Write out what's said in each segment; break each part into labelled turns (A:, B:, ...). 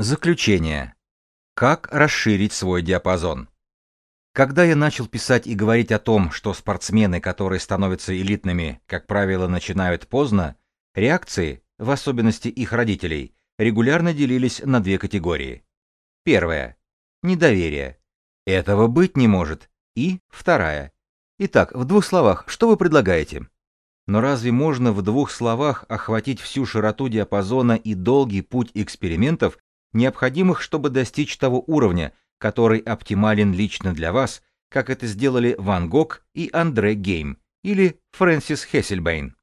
A: Заключение. Как расширить свой диапазон? Когда я начал писать и говорить о том, что спортсмены, которые становятся элитными, как правило, начинают поздно, реакции, в особенности их родителей, регулярно делились на две категории. Первая. Недоверие. Этого быть не может. И вторая. Итак, в двух словах, что вы предлагаете? Но разве можно в двух словах охватить всю широту диапазона и долгий путь экспериментов, необходимых, чтобы достичь того уровня, который оптимален лично для вас, как это сделали Ван Гог и Андре Гейм или Фрэнсис Хессельбейн.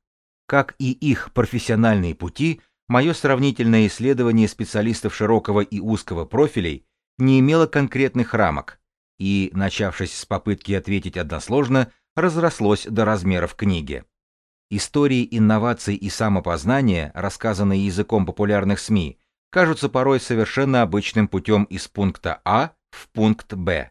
A: Как и их профессиональные пути, мое сравнительное исследование специалистов широкого и узкого профилей не имело конкретных рамок и, начавшись с попытки ответить односложно, разрослось до размеров книги. Истории инноваций и самопознания, рассказанные языком популярных СМИ, кажутся порой совершенно обычным путем из пункта А в пункт Б.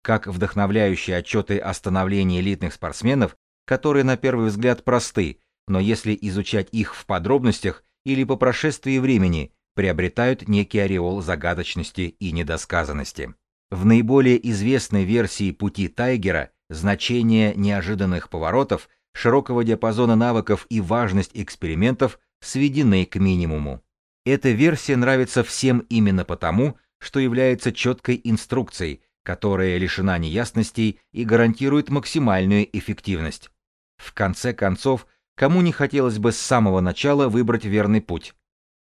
A: Как вдохновляющие отчеты о становлении элитных спортсменов, которые на первый взгляд просты, но если изучать их в подробностях или по прошествии времени, приобретают некий ореол загадочности и недосказанности. В наиболее известной версии пути Тайгера значение неожиданных поворотов, широкого диапазона навыков и важность экспериментов сведены к минимуму. Эта версия нравится всем именно потому, что является четкой инструкцией, которая лишена неясностей и гарантирует максимальную эффективность. В конце концов, кому не хотелось бы с самого начала выбрать верный путь?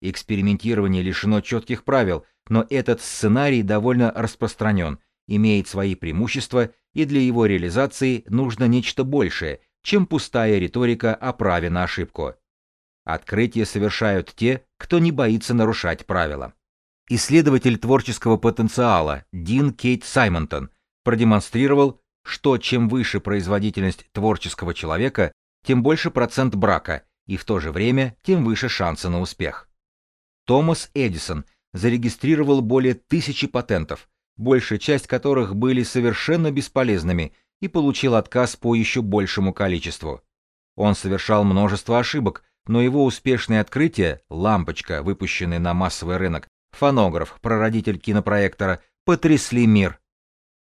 A: Экспериментирование лишено четких правил, но этот сценарий довольно распространен, имеет свои преимущества, и для его реализации нужно нечто большее, чем пустая риторика о праве на ошибку. Открытия совершают те, кто не боится нарушать правила. Исследователь творческого потенциала Дин Кейт Саймонтон продемонстрировал, что чем выше производительность творческого человека, тем больше процент брака, и в то же время тем выше шансы на успех. Томас Эдисон зарегистрировал более тысячи патентов, большая часть которых были совершенно бесполезными, и получил отказ по еще большему количеству. Он совершал множество ошибок, но его успешные открытия, лампочка, выпущенная на массовый рынок, фонограф, прародитель кинопроектора, потрясли мир.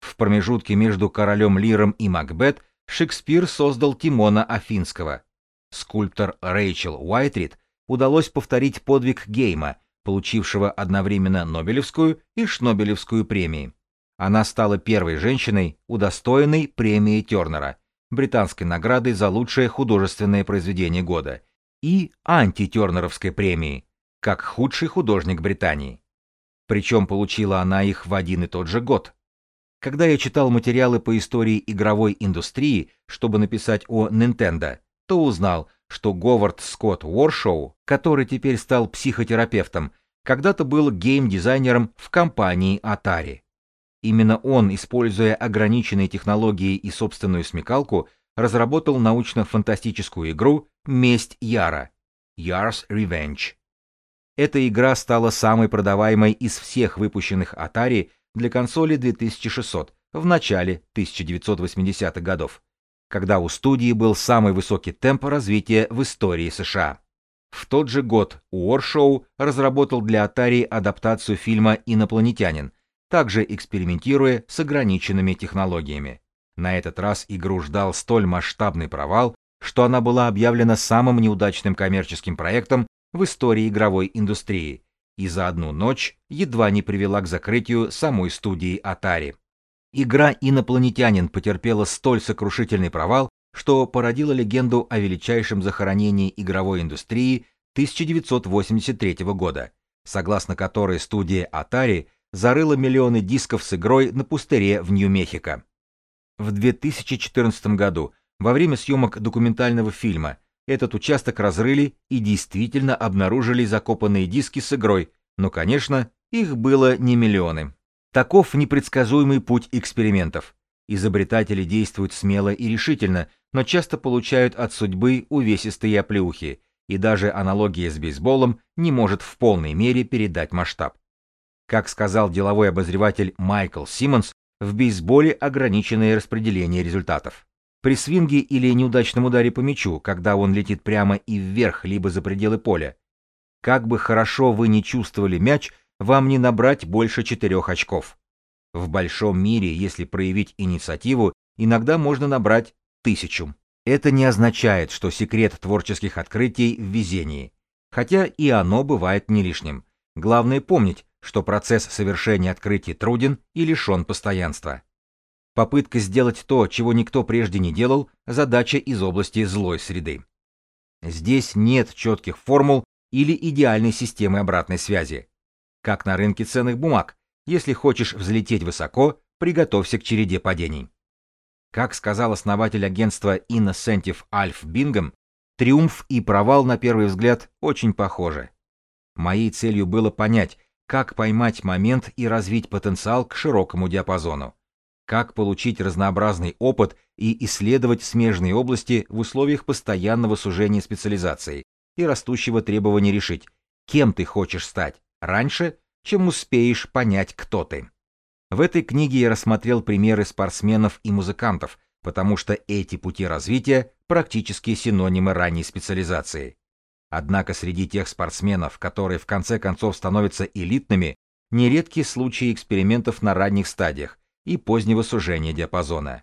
A: В промежутке между королем Лиром и Макбет Шекспир создал Тимона Афинского. Скульптор Рэйчел Уайтрид удалось повторить подвиг Гейма, получившего одновременно Нобелевскую и Шнобелевскую премии. Она стала первой женщиной, удостоенной премии Тернера, британской награды за лучшее художественное произведение года, и антитернеровской премии, как худший художник Британии. Причем получила она их в один и тот же год. Когда я читал материалы по истории игровой индустрии, чтобы написать о Nintendo, то узнал, что Говард Скотт Уоршоу, который теперь стал психотерапевтом, когда-то был гейм-дизайнером в компании Atari. Именно он, используя ограниченные технологии и собственную смекалку, разработал научно-фантастическую игру «Месть Яра» Yar's Revenge. Эта игра стала самой продаваемой из всех выпущенных Atari для консоли 2600 в начале 1980-х годов, когда у студии был самый высокий темп развития в истории США. В тот же год Уоршоу разработал для Atari адаптацию фильма «Инопланетянин», также экспериментируя с ограниченными технологиями. На этот раз игру ждал столь масштабный провал, что она была объявлена самым неудачным коммерческим проектом в истории игровой индустрии и за одну ночь едва не привела к закрытию самой студии Atari. Игра «Инопланетянин» потерпела столь сокрушительный провал, что породила легенду о величайшем захоронении игровой индустрии 1983 года, согласно которой студия Atari зарыла миллионы дисков с игрой на пустыре в Нью-Мехико. В 2014 году, во время съемок документального фильма, этот участок разрыли и действительно обнаружили закопанные диски с игрой, но, конечно, их было не миллионы. Таков непредсказуемый путь экспериментов. Изобретатели действуют смело и решительно, но часто получают от судьбы увесистые оплеухи, и даже аналогия с бейсболом не может в полной мере передать масштаб. Как сказал деловой обозреватель Майкл Симмонс, в бейсболе ограниченное распределение результатов. При свинге или неудачном ударе по мячу, когда он летит прямо и вверх, либо за пределы поля. Как бы хорошо вы не чувствовали мяч, вам не набрать больше четырех очков. В большом мире, если проявить инициативу, иногда можно набрать тысячу. Это не означает, что секрет творческих открытий в везении, хотя и оно бывает не лишним. Главное помнить, что процесс совершения открытий труден и лишен постоянства. Попытка сделать то, чего никто прежде не делал, задача из области злой среды. Здесь нет четких формул или идеальной системы обратной связи. Как на рынке ценных бумаг, если хочешь взлететь высоко, приготовься к череде падений. Как сказал основатель агентства Innocentive Альф Бингом, триумф и провал на первый взгляд очень похожи. Моей целью было понять, как поймать момент и развить потенциал к широкому диапазону, как получить разнообразный опыт и исследовать смежные области в условиях постоянного сужения специализации и растущего требования решить, кем ты хочешь стать, раньше, чем успеешь понять, кто ты. В этой книге я рассмотрел примеры спортсменов и музыкантов, потому что эти пути развития практически синонимы ранней специализации. Однако среди тех спортсменов, которые в конце концов становятся элитными, нередки случаи экспериментов на ранних стадиях и позднего сужения диапазона.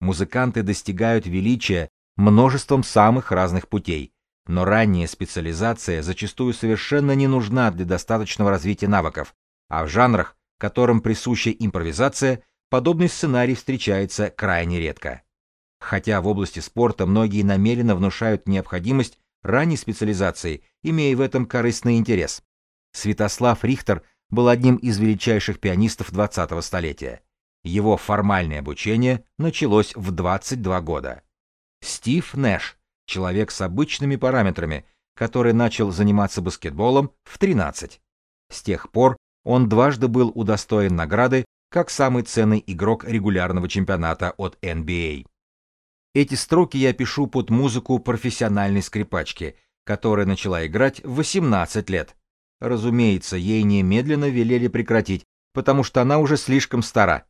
A: Музыканты достигают величия множеством самых разных путей, но ранняя специализация зачастую совершенно не нужна для достаточного развития навыков, а в жанрах, которым присуща импровизация, подобный сценарий встречается крайне редко. Хотя в области спорта многие намеренно внушают необходимость ранней специализации, имея в этом корыстный интерес. Святослав Рихтер был одним из величайших пианистов 20-го столетия. Его формальное обучение началось в 22 года. Стив Нэш, человек с обычными параметрами, который начал заниматься баскетболом в 13. С тех пор он дважды был удостоен награды как самый ценный игрок регулярного чемпионата от NBA. Эти строки я пишу под музыку профессиональной скрипачки, которая начала играть в 18 лет. Разумеется, ей немедленно велели прекратить, потому что она уже слишком стара.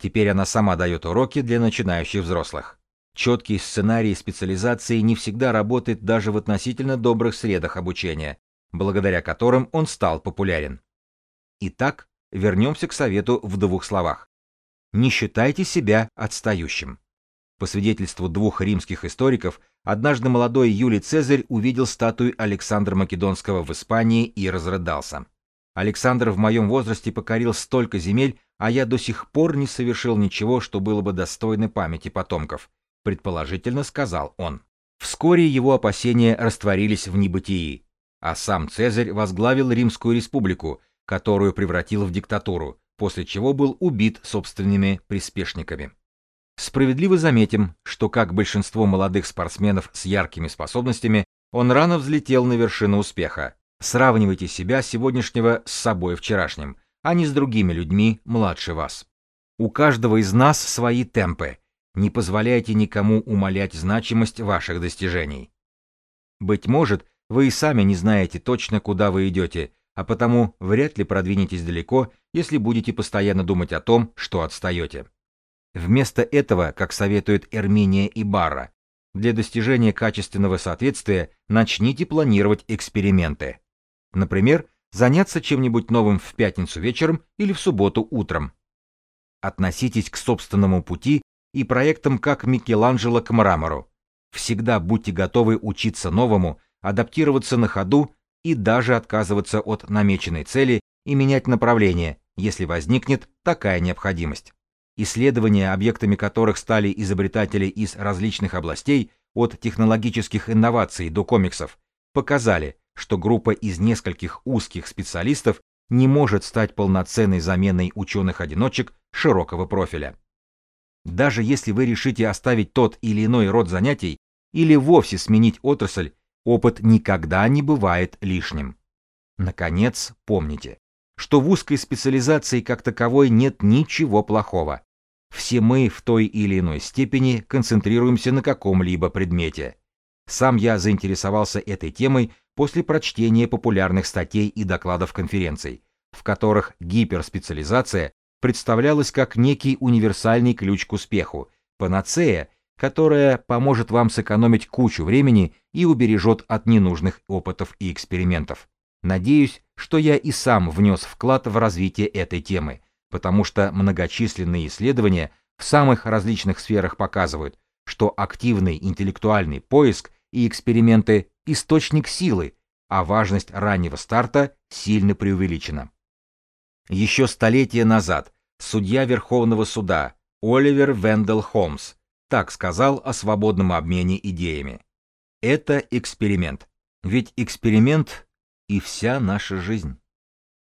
A: Теперь она сама дает уроки для начинающих взрослых. Четкий сценарий специализации не всегда работает даже в относительно добрых средах обучения, благодаря которым он стал популярен. Итак, вернемся к совету в двух словах. Не считайте себя отстающим. По свидетельству двух римских историков, однажды молодой Юлий Цезарь увидел статую Александра Македонского в Испании и разрыдался. Александр в моем возрасте покорил столько земель, а я до сих пор не совершил ничего, что было бы достойно памяти потомков, предположительно сказал он. Вскоре его опасения растворились в небытии, а сам Цезарь возглавил Римскую республику, которую превратил в диктатуру, после чего был убит собственными приспешниками. Справедливо заметим, что, как большинство молодых спортсменов с яркими способностями, он рано взлетел на вершину успеха. Сравнивайте себя сегодняшнего с собой вчерашним, а не с другими людьми младше вас. У каждого из нас свои темпы. Не позволяйте никому умалять значимость ваших достижений. Быть может, вы и сами не знаете точно, куда вы идете, а потому вряд ли продвинетесь далеко, если будете постоянно думать о том, что отстаете. Вместо этого, как советуют Эрминия и Барра, для достижения качественного соответствия начните планировать эксперименты. Например, заняться чем-нибудь новым в пятницу вечером или в субботу утром. Относитесь к собственному пути и проектам как Микеланджело к мрамору. Всегда будьте готовы учиться новому, адаптироваться на ходу и даже отказываться от намеченной цели и менять направление, если возникнет такая необходимость. Исследования, объектами которых стали изобретатели из различных областей, от технологических инноваций до комиксов, показали, что группа из нескольких узких специалистов не может стать полноценной заменой ученых-одиночек широкого профиля. Даже если вы решите оставить тот или иной род занятий или вовсе сменить отрасль, опыт никогда не бывает лишним. Наконец, помните, что в узкой специализации как таковой нет ничего плохого. Все мы в той или иной степени концентрируемся на каком-либо предмете. Сам я заинтересовался этой темой после прочтения популярных статей и докладов конференций, в которых гиперспециализация представлялась как некий универсальный ключ к успеху, панацея, которая поможет вам сэкономить кучу времени и убережет от ненужных опытов и экспериментов. Надеюсь, что я и сам внес вклад в развитие этой темы, потому что многочисленные исследования в самых различных сферах показывают, что активный интеллектуальный поиск и эксперименты – источник силы, а важность раннего старта сильно преувеличена. Еще столетия назад судья Верховного суда Оливер Вендел Холмс так сказал о свободном обмене идеями. Это эксперимент. Ведь эксперимент и вся наша жизнь.